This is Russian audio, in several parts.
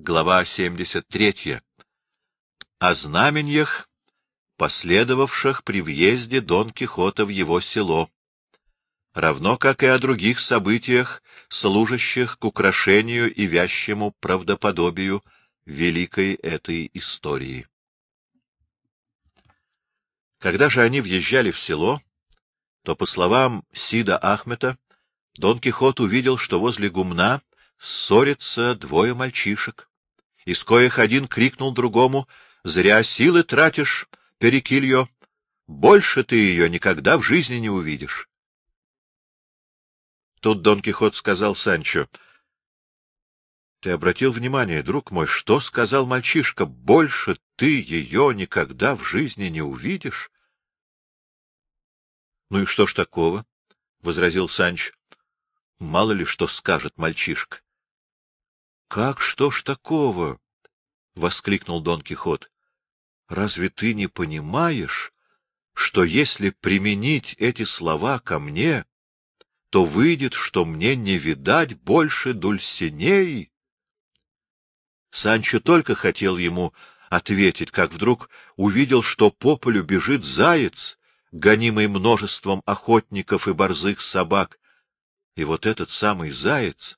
Глава 73. О знаменьях, последовавших при въезде Дон Кихота в его село, равно как и о других событиях, служащих к украшению и вящему правдоподобию великой этой истории. Когда же они въезжали в село, то, по словам Сида Ахмета, Дон Кихот увидел, что возле гумна ссорятся двое мальчишек, из коих один крикнул другому «Зря силы тратишь, Перекильо, больше ты ее никогда в жизни не увидишь». Тут Дон Кихот сказал Санчо — Ты обратил внимание, друг мой, что сказал мальчишка? Больше ты ее никогда в жизни не увидишь? — Ну и что ж такого? — возразил Санч. — Мало ли что скажет мальчишка. — Как что ж такого? — воскликнул Дон Кихот. — Разве ты не понимаешь, что если применить эти слова ко мне, то выйдет, что мне не видать больше Дульсинеи? Санчо только хотел ему ответить, как вдруг увидел, что по полю бежит заяц, гонимый множеством охотников и борзых собак. И вот этот самый заяц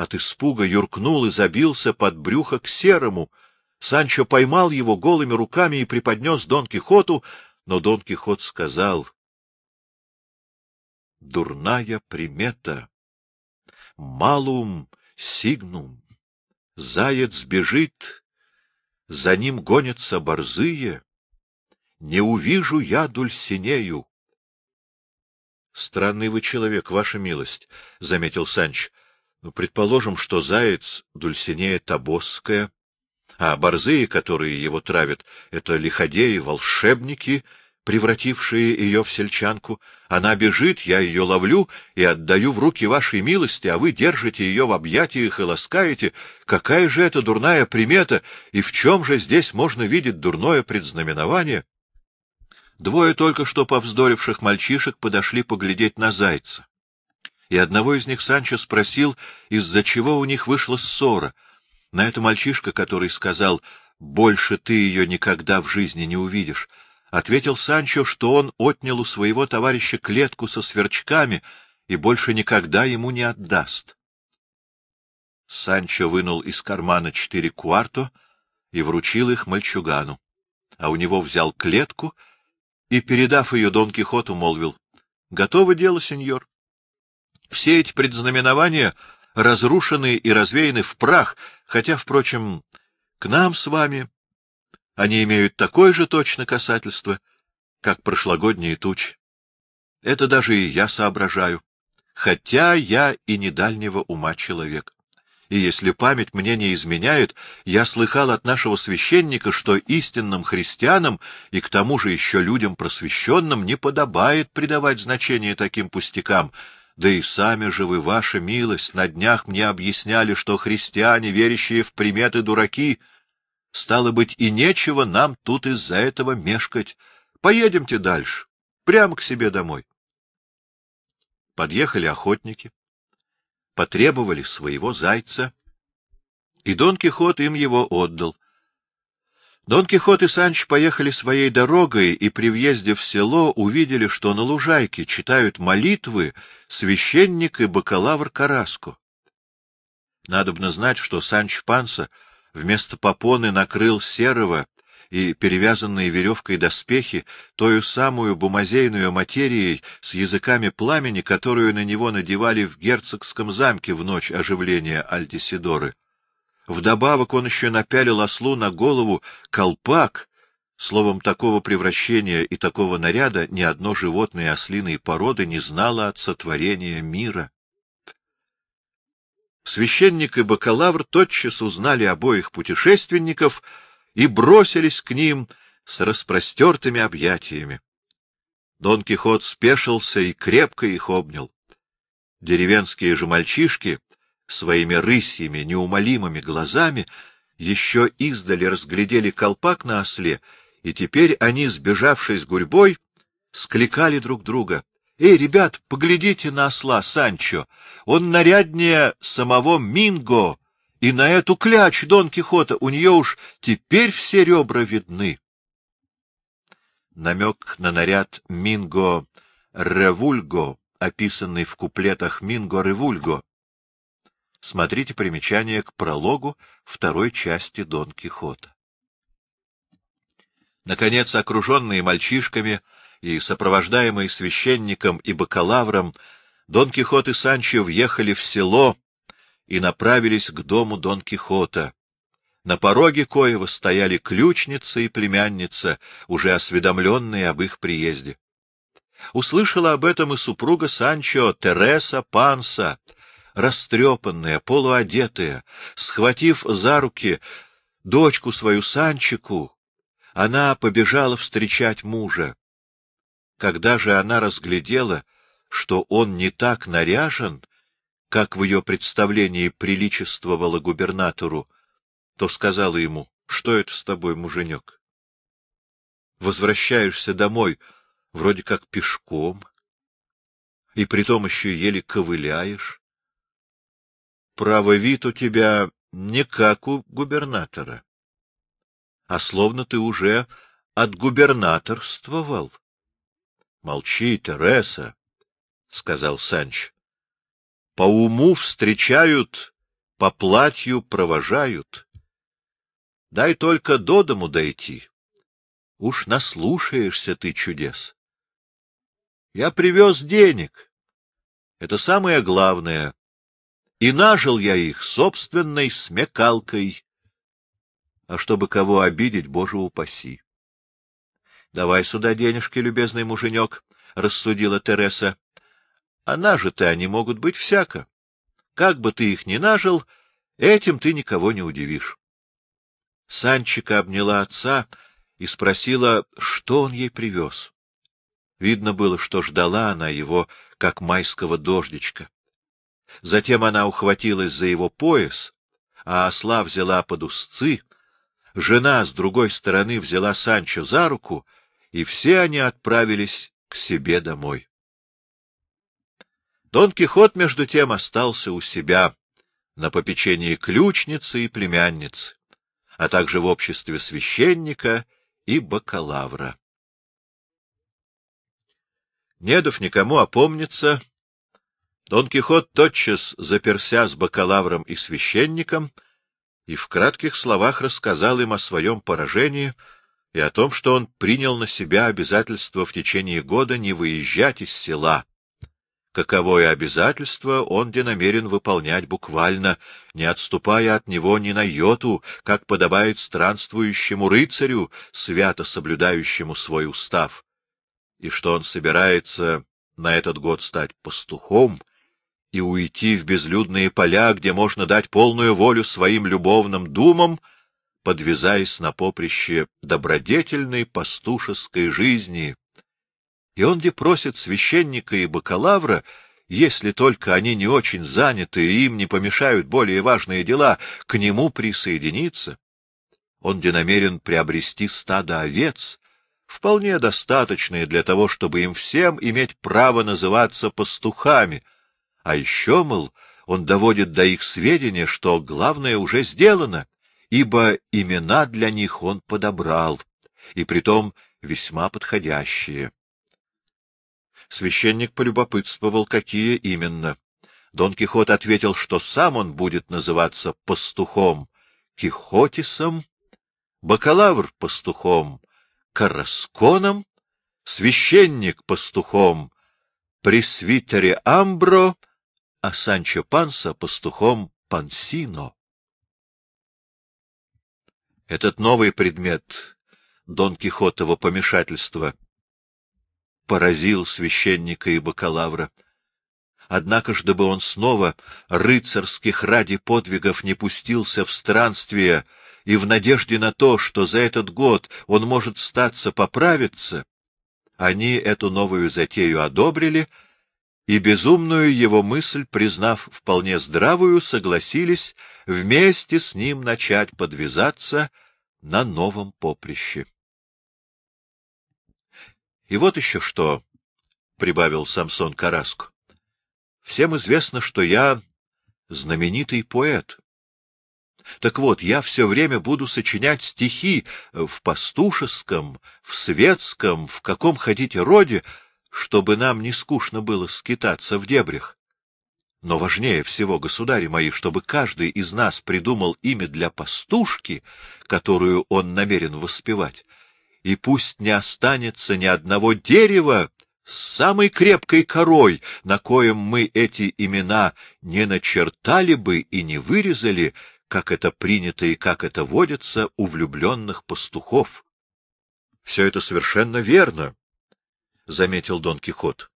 от испуга юркнул и забился под брюхо к серому. Санчо поймал его голыми руками и преподнес Дон Кихоту, но Дон Кихот сказал — Дурная примета. Малум сигнум. Заяц бежит, за ним гонятся борзые. Не увижу я Дульсинею. — Странный вы человек, ваша милость, — заметил Санч. — Ну, предположим, что заяц Дульсинея Тобосская, а борзые, которые его травят, — это лиходеи, волшебники, превратившие ее в сельчанку. Она бежит, я ее ловлю и отдаю в руки вашей милости, а вы держите ее в объятиях и ласкаете. Какая же это дурная примета, и в чем же здесь можно видеть дурное предзнаменование? Двое только что повздоривших мальчишек подошли поглядеть на зайца. И одного из них Санчо спросил, из-за чего у них вышла ссора. На это мальчишка, который сказал «Больше ты ее никогда в жизни не увидишь», ответил Санчо, что он отнял у своего товарища клетку со сверчками и больше никогда ему не отдаст. Санчо вынул из кармана четыре куарто и вручил их мальчугану, а у него взял клетку — и, передав ее Дон Кихоту, молвил, — Готово дело, сеньор. Все эти предзнаменования разрушены и развеяны в прах, хотя, впрочем, к нам с вами они имеют такое же точно касательство, как прошлогодние тучи. Это даже и я соображаю, хотя я и не дальнего ума человек и если память мне не изменяет, я слыхал от нашего священника, что истинным христианам и к тому же еще людям просвещенным не подобает придавать значение таким пустякам, да и сами же вы, ваша милость, на днях мне объясняли, что христиане, верящие в приметы, дураки. Стало быть, и нечего нам тут из-за этого мешкать. Поедемте дальше, прямо к себе домой. Подъехали охотники потребовали своего зайца, и Дон Кихот им его отдал. Дон Кихот и Санч поехали своей дорогой, и при въезде в село увидели, что на лужайке читают молитвы священник и бакалавр Караско. Надобно знать, что Санч Панса вместо попоны накрыл серого и перевязанные веревкой доспехи тою самую бумазейную материей с языками пламени, которую на него надевали в герцогском замке в ночь оживления Альтисидоры. Вдобавок он еще напялил ослу на голову колпак, Словом, такого превращения и такого наряда ни одно животное ослиной породы не знало от сотворения мира. Священник и бакалавр тотчас узнали обоих путешественников — и бросились к ним с распростертыми объятиями. Дон Кихот спешился и крепко их обнял. Деревенские же мальчишки своими рысьими, неумолимыми глазами еще издали разглядели колпак на осле, и теперь они, сбежавшись гурьбой, скликали друг друга. — Эй, ребят, поглядите на осла Санчо! Он наряднее самого Минго! и на эту кляч Дон Кихота у нее уж теперь все ребра видны. Намек на наряд Минго Ревульго, описанный в куплетах Минго Ревульго. Смотрите примечание к прологу второй части Дон Кихота. Наконец, окруженные мальчишками и сопровождаемые священником и бакалавром, Дон Кихот и Санчо въехали в село и направились к дому Дон Кихота. На пороге коего стояли ключница и племянница, уже осведомленные об их приезде. Услышала об этом и супруга Санчо, Тереса Панса, растрепанная, полуодетая, схватив за руки дочку свою Санчику, она побежала встречать мужа. Когда же она разглядела, что он не так наряжен, как в ее представлении приличествовало губернатору, то сказала ему, что это с тобой, муженек? Возвращаешься домой вроде как пешком, и притом еще еле ковыляешь. Право вид у тебя не как у губернатора а словно ты уже отгубернаторствовал. — Молчи, Тереса, — сказал Санч. — По уму встречают, по платью провожают. Дай только до дому дойти. Уж наслушаешься ты чудес. Я привез денег. Это самое главное. И нажил я их собственной смекалкой а чтобы кого обидеть, боже упаси. — Давай сюда денежки, любезный муженек, — рассудила Тереса. — А нажиты они могут быть всяко. Как бы ты их ни нажил, этим ты никого не удивишь. Санчика обняла отца и спросила, что он ей привез. Видно было, что ждала она его, как майского дождичка. Затем она ухватилась за его пояс, а осла взяла под узцы — Жена с другой стороны взяла Санчо за руку, и все они отправились к себе домой. Дон Кихот, между тем, остался у себя на попечении ключницы и племянницы, а также в обществе священника и бакалавра. Не дав никому опомниться, Дон Кихот тотчас заперся с бакалавром и священником — и в кратких словах рассказал им о своем поражении и о том, что он принял на себя обязательство в течение года не выезжать из села. Каковое обязательство он де намерен выполнять буквально, не отступая от него ни на йоту, как подобает странствующему рыцарю, свято соблюдающему свой устав, и что он собирается на этот год стать пастухом и уйти в безлюдные поля, где можно дать полную волю своим любовным думам, подвязаясь на поприще добродетельной пастушеской жизни. И он где просит священника и бакалавра, если только они не очень заняты и им не помешают более важные дела, к нему присоединиться. Он где намерен приобрести стадо овец, вполне достаточные для того, чтобы им всем иметь право называться пастухами — а еще, мол, он доводит до их сведения, что главное уже сделано, ибо имена для них он подобрал, и притом весьма подходящие. Священник полюбопытствовал, какие именно. Дон Кихот ответил, что сам он будет называться пастухом Кихотисом, бакалавр пастухом Карасконом, священник пастухом Пресвитере Амбро — а Санчо Панса пастухом Пансино. Этот новый предмет Дон Кихотова помешательства поразил священника и бакалавра. Однако ж, дабы он снова рыцарских ради подвигов не пустился в странствие и в надежде на то, что за этот год он может статься поправиться, они эту новую затею одобрили — и безумную его мысль, признав вполне здравую, согласились вместе с ним начать подвязаться на новом поприще. — И вот еще что, — прибавил Самсон Караску. — Всем известно, что я знаменитый поэт. Так вот, я все время буду сочинять стихи в пастушеском, в светском, в каком хотите роде, чтобы нам не скучно было скитаться в дебрях. Но важнее всего, государи мои, чтобы каждый из нас придумал имя для пастушки, которую он намерен воспевать, и пусть не останется ни одного дерева с самой крепкой корой, на коем мы эти имена не начертали бы и не вырезали, как это принято и как это водится у влюбленных пастухов. — Все это совершенно верно, — заметил Дон Кихот.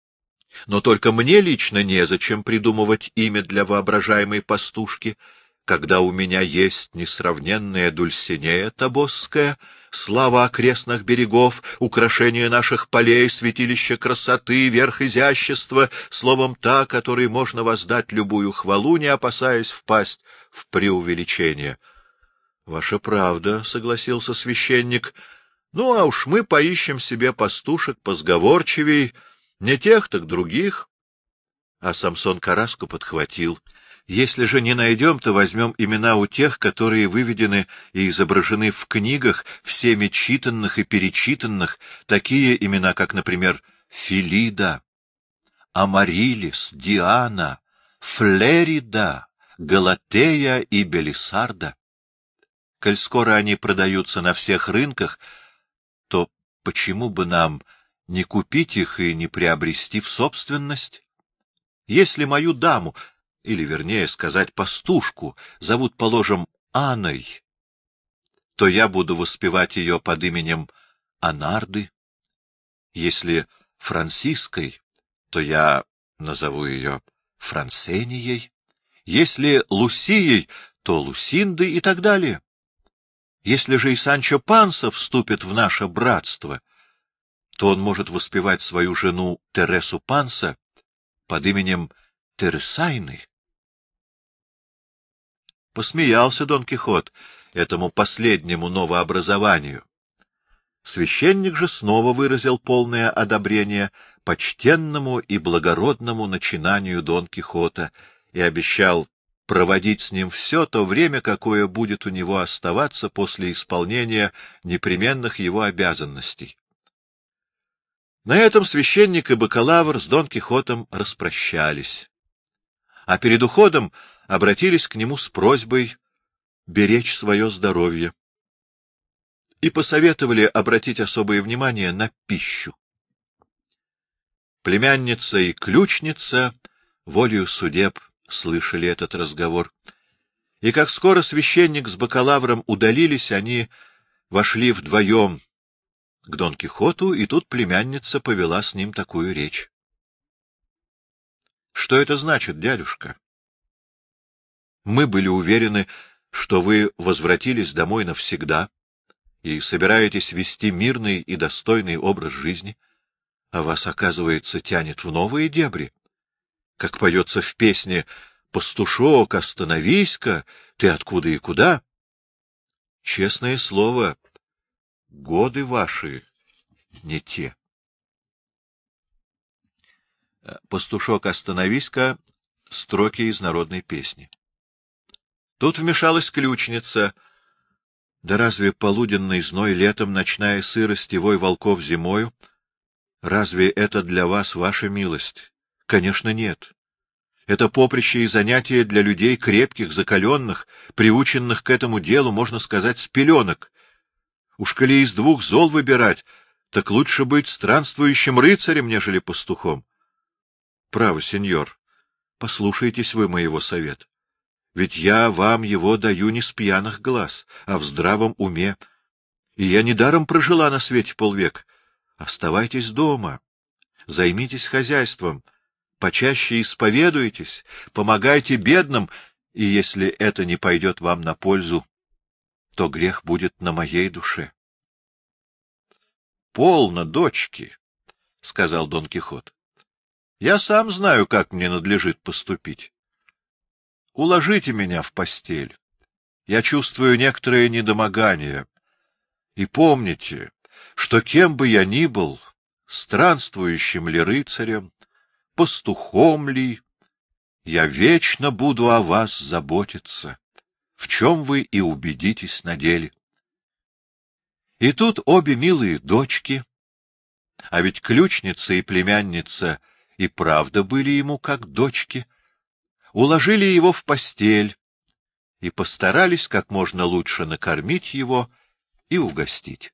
— Но только мне лично незачем придумывать имя для воображаемой пастушки, когда у меня есть несравненная Дульсинея Тобосская — слава окрестных берегов, украшение наших полей, святилище красоты, верх изящества, словом, та, которой можно воздать любую хвалу, не опасаясь впасть в преувеличение. — Ваша правда, — согласился священник. — Ну, а уж мы поищем себе пастушек позговорчивей, не тех, так других. А Самсон Караску подхватил — если же не найдем, то возьмем имена у тех, которые выведены и изображены в книгах, всеми читанных и перечитанных, такие имена, как, например, Филида, Амарилис, Диана, Флерида, Галатея и Белисарда. Коль скоро они продаются на всех рынках, почему бы нам не купить их и не приобрести в собственность? Если мою даму или, вернее сказать, пастушку, зовут, положим, Анной, то я буду воспевать ее под именем Анарды. Если Франциской, то я назову ее Франсенией. Если Лусией, то Лусиндой и так далее. Если же и Санчо Панса вступит в наше братство, то он может воспевать свою жену Тересу Панса под именем Тересайны. Посмеялся Дон Кихот этому последнему новообразованию. Священник же снова выразил полное одобрение почтенному и благородному начинанию Дон Кихота и обещал проводить с ним все то время, какое будет у него оставаться после исполнения непременных его обязанностей. На этом священник и бакалавр с Дон Кихотом распрощались. А перед уходом обратились к нему с просьбой беречь свое здоровье и посоветовали обратить особое внимание на пищу. Племянница и ключница волею судеб слышали этот разговор, и как скоро священник с бакалавром удалились, они вошли вдвоем к Дон Кихоту, и тут племянница повела с ним такую речь. — Что это значит, дядюшка? Мы были уверены, что вы возвратились домой навсегда и собираетесь вести мирный и достойный образ жизни, а вас, оказывается, тянет в новые дебри. Как поется в песне «Пастушок, остановись-ка, ты откуда и куда?» Честное слово, годы ваши не те. «Пастушок, остановись-ка» — строки из народной песни. Тут вмешалась ключница. Да разве полуденный зной летом, ночная сырость и вой волков зимою? Разве это для вас ваша милость? Конечно, нет. Это поприще и занятие для людей крепких, закаленных, приученных к этому делу, можно сказать, с пеленок. Уж коли из двух зол выбирать, так лучше быть странствующим рыцарем, нежели пастухом. Право, сеньор, послушайтесь вы моего совета. Ведь я вам его даю не с пьяных глаз, а в здравом уме. И я недаром прожила на свете полвек. Оставайтесь дома, займитесь хозяйством, почаще исповедуйтесь, помогайте бедным, и если это не пойдет вам на пользу, то грех будет на моей душе. — Полно, дочки, — сказал Дон Кихот. — Я сам знаю, как мне надлежит поступить. Уложите меня в постель. Я чувствую некоторое недомогание. И помните, что кем бы я ни был, странствующим ли рыцарем, пастухом ли, я вечно буду о вас заботиться, в чем вы и убедитесь на деле. И тут обе милые дочки, а ведь ключница и племянница и правда были ему как дочки, уложили его в постель и постарались как можно лучше накормить его и угостить.